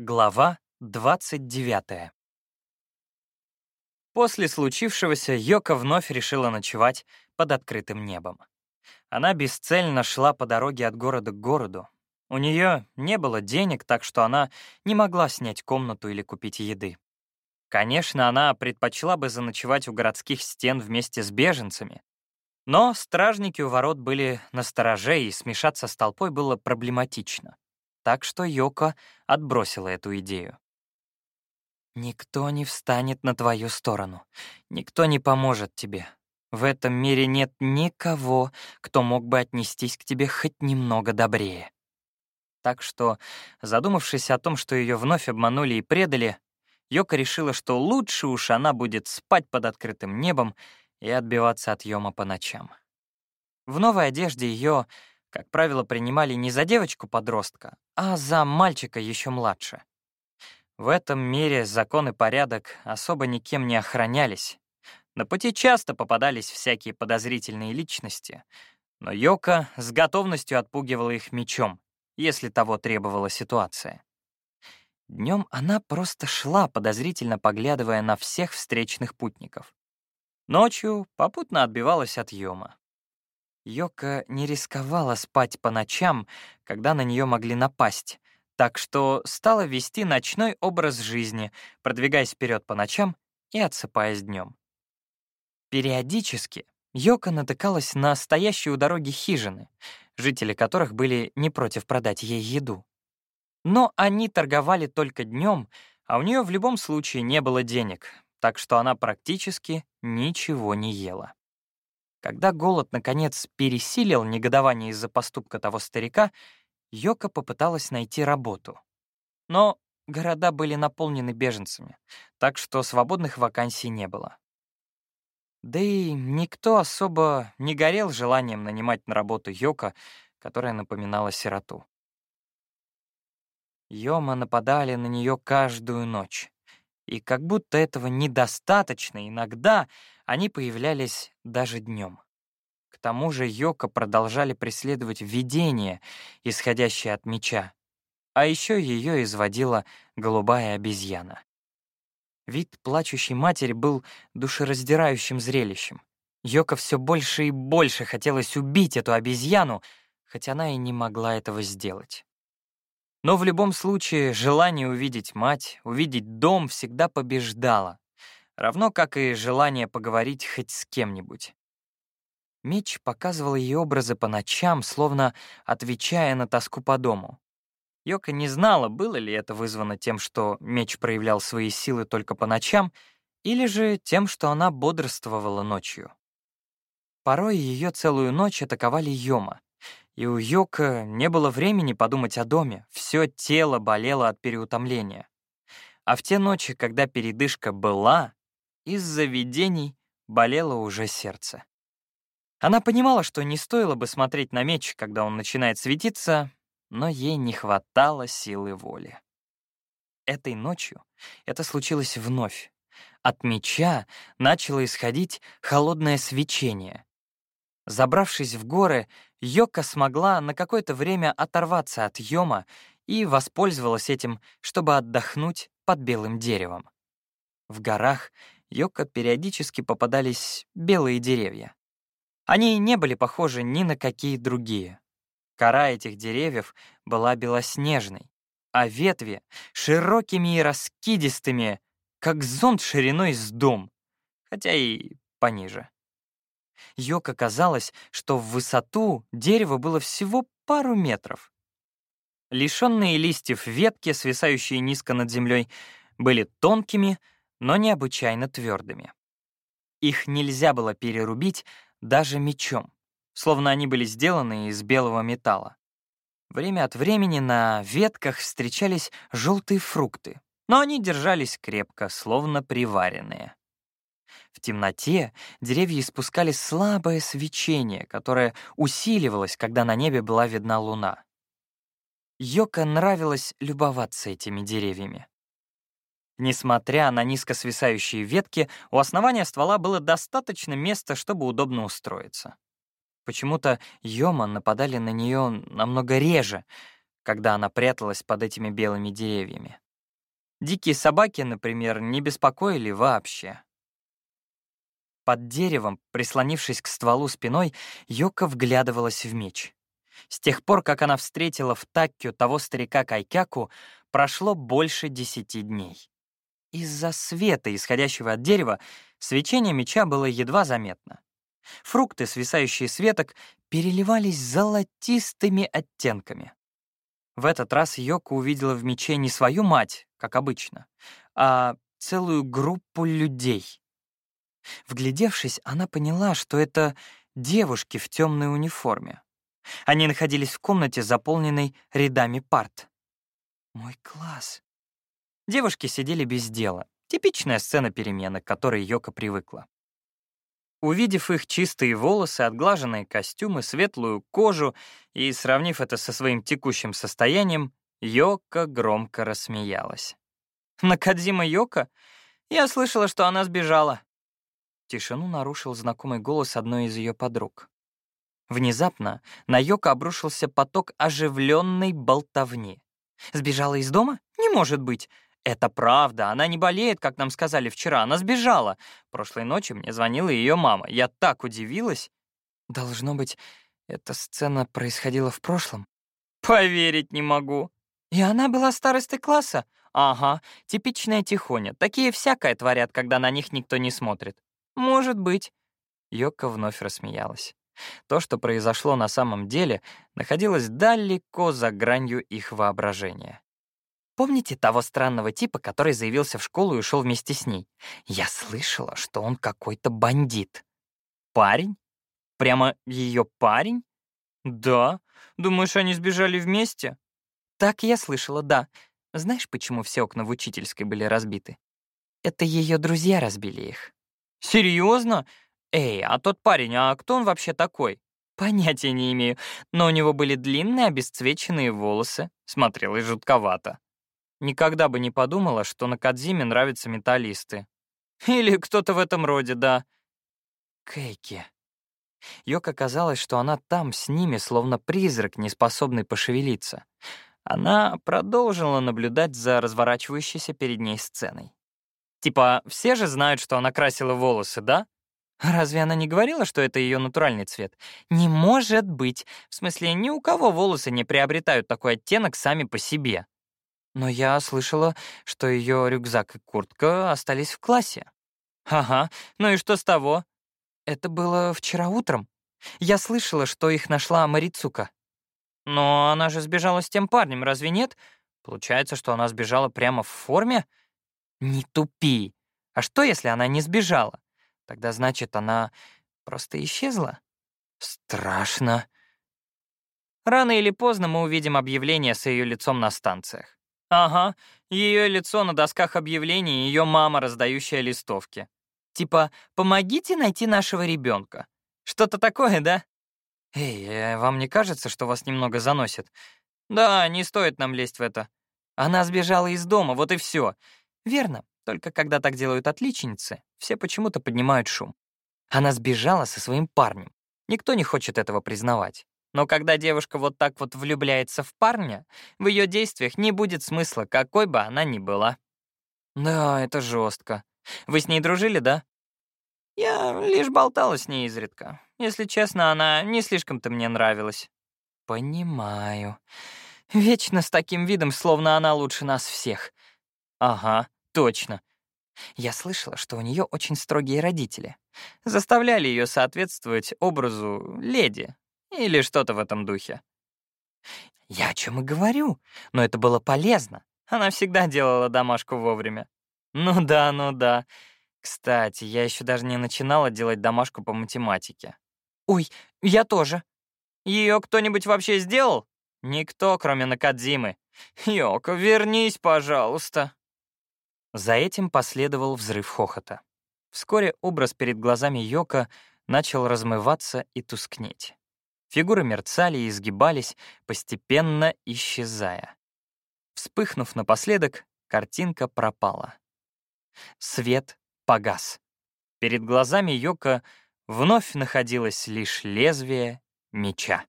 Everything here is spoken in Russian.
Глава 29. После случившегося Йока вновь решила ночевать под открытым небом. Она бесцельно шла по дороге от города к городу. У нее не было денег, так что она не могла снять комнату или купить еды. Конечно, она предпочла бы заночевать у городских стен вместе с беженцами, но стражники у ворот были настороже, и смешаться с толпой было проблематично. Так что Йоко отбросила эту идею. «Никто не встанет на твою сторону. Никто не поможет тебе. В этом мире нет никого, кто мог бы отнестись к тебе хоть немного добрее». Так что, задумавшись о том, что ее вновь обманули и предали, Йока решила, что лучше уж она будет спать под открытым небом и отбиваться от Йома по ночам. В новой одежде ее, как правило, принимали не за девочку-подростка, а за мальчика еще младше. В этом мире закон и порядок особо никем не охранялись. На пути часто попадались всякие подозрительные личности, но Йока с готовностью отпугивала их мечом, если того требовала ситуация. Днем она просто шла, подозрительно поглядывая на всех встречных путников. Ночью попутно отбивалась от Йома. Йока не рисковала спать по ночам, когда на нее могли напасть, так что стала вести ночной образ жизни, продвигаясь вперед по ночам и отсыпаясь днем. Периодически Йока натыкалась на стоящие у дороги хижины, жители которых были не против продать ей еду. Но они торговали только днем, а у нее в любом случае не было денег, так что она практически ничего не ела. Когда голод, наконец, пересилил негодование из-за поступка того старика, Йока попыталась найти работу. Но города были наполнены беженцами, так что свободных вакансий не было. Да и никто особо не горел желанием нанимать на работу Йока, которая напоминала сироту. Йома нападали на нее каждую ночь. И как будто этого недостаточно, иногда они появлялись даже днем. К тому же Йока продолжали преследовать видения, исходящие от меча. А еще ее изводила голубая обезьяна. Вид плачущей матери был душераздирающим зрелищем. Йока все больше и больше хотелось убить эту обезьяну, хотя она и не могла этого сделать. Но в любом случае желание увидеть мать, увидеть дом всегда побеждало, равно как и желание поговорить хоть с кем-нибудь. Меч показывал ей образы по ночам, словно отвечая на тоску по дому. Йока не знала, было ли это вызвано тем, что меч проявлял свои силы только по ночам, или же тем, что она бодрствовала ночью. Порой ее целую ночь атаковали Йома, и у Йока не было времени подумать о доме, все тело болело от переутомления. А в те ночи, когда передышка была, из-за видений болело уже сердце. Она понимала, что не стоило бы смотреть на меч, когда он начинает светиться, но ей не хватало силы воли. Этой ночью это случилось вновь. От меча начало исходить холодное свечение. Забравшись в горы, Йока смогла на какое-то время оторваться от Йома и воспользовалась этим, чтобы отдохнуть под белым деревом. В горах Йока периодически попадались белые деревья. Они не были похожи ни на какие другие. Кора этих деревьев была белоснежной, а ветви — широкими и раскидистыми, как зонт шириной с дом, хотя и пониже. Йока казалось, что в высоту дерево было всего пару метров. Лишенные листьев ветки, свисающие низко над землей, были тонкими, но необычайно твердыми. Их нельзя было перерубить даже мечом, словно они были сделаны из белого металла. Время от времени на ветках встречались желтые фрукты, но они держались крепко, словно приваренные. В темноте деревья испускали слабое свечение, которое усиливалось, когда на небе была видна луна. Йока нравилось любоваться этими деревьями. Несмотря на низко свисающие ветки, у основания ствола было достаточно места, чтобы удобно устроиться. Почему-то Йома нападали на нее намного реже, когда она пряталась под этими белыми деревьями. Дикие собаки, например, не беспокоили вообще. Под деревом, прислонившись к стволу спиной, Йока вглядывалась в меч. С тех пор, как она встретила в Таккю того старика Кайкяку, прошло больше десяти дней. Из-за света, исходящего от дерева, свечение меча было едва заметно. Фрукты, свисающие с веток, переливались золотистыми оттенками. В этот раз Йока увидела в мече не свою мать, как обычно, а целую группу людей. Вглядевшись, она поняла, что это девушки в темной униформе. Они находились в комнате, заполненной рядами парт. Мой класс. Девушки сидели без дела. Типичная сцена перемены, к которой Йока привыкла. Увидев их чистые волосы, отглаженные костюмы, светлую кожу и сравнив это со своим текущим состоянием, Йока громко рассмеялась. «Накадзима Йока? Я слышала, что она сбежала». Тишину нарушил знакомый голос одной из ее подруг. Внезапно на Йока обрушился поток оживленной болтовни. «Сбежала из дома? Не может быть! «Это правда, она не болеет, как нам сказали вчера, она сбежала. Прошлой ночью мне звонила ее мама. Я так удивилась». «Должно быть, эта сцена происходила в прошлом?» «Поверить не могу». «И она была старостой класса?» «Ага, типичная тихоня. Такие всякое творят, когда на них никто не смотрит». «Может быть». Йока вновь рассмеялась. То, что произошло на самом деле, находилось далеко за гранью их воображения. Помните того странного типа, который заявился в школу и ушел вместе с ней? Я слышала, что он какой-то бандит. Парень? Прямо ее парень? Да. Думаешь, они сбежали вместе? Так я слышала, да. Знаешь, почему все окна в учительской были разбиты? Это ее друзья разбили их. Серьезно? Эй, а тот парень, а кто он вообще такой? Понятия не имею, но у него были длинные обесцвеченные волосы. Смотрелось жутковато. Никогда бы не подумала, что на Кадзиме нравятся металлисты. Или кто-то в этом роде, да. Кейки. Йока казалось, что она там с ними, словно призрак, не способный пошевелиться. Она продолжила наблюдать за разворачивающейся перед ней сценой. Типа, все же знают, что она красила волосы, да? Разве она не говорила, что это ее натуральный цвет? Не может быть. В смысле, ни у кого волосы не приобретают такой оттенок сами по себе. Но я слышала, что ее рюкзак и куртка остались в классе. Ага, ну и что с того? Это было вчера утром. Я слышала, что их нашла Марицука. Но она же сбежала с тем парнем, разве нет? Получается, что она сбежала прямо в форме? Не тупи. А что, если она не сбежала? Тогда, значит, она просто исчезла? Страшно. Рано или поздно мы увидим объявление с ее лицом на станциях. Ага, ее лицо на досках объявлений ее мама, раздающая листовки. Типа «Помогите найти нашего ребенка». Что-то такое, да? Эй, э, вам не кажется, что вас немного заносит? Да, не стоит нам лезть в это. Она сбежала из дома, вот и все. Верно, только когда так делают отличницы, все почему-то поднимают шум. Она сбежала со своим парнем. Никто не хочет этого признавать. Но когда девушка вот так вот влюбляется в парня, в ее действиях не будет смысла, какой бы она ни была. Да, это жестко. Вы с ней дружили, да? Я лишь болтала с ней изредка. Если честно, она не слишком-то мне нравилась. Понимаю. Вечно с таким видом, словно она лучше нас всех. Ага, точно. Я слышала, что у нее очень строгие родители. Заставляли ее соответствовать образу леди, или что-то в этом духе. Я о чем и говорю, но это было полезно. Она всегда делала домашку вовремя. Ну да, ну да. Кстати, я еще даже не начинала делать домашку по математике. Ой, я тоже. Ее кто-нибудь вообще сделал? Никто, кроме Накадзимы. Йоко, вернись, пожалуйста. За этим последовал взрыв хохота. Вскоре образ перед глазами Йока начал размываться и тускнеть. Фигуры мерцали и изгибались, постепенно исчезая. Вспыхнув напоследок, картинка пропала. Свет погас. Перед глазами Йока вновь находилось лишь лезвие меча.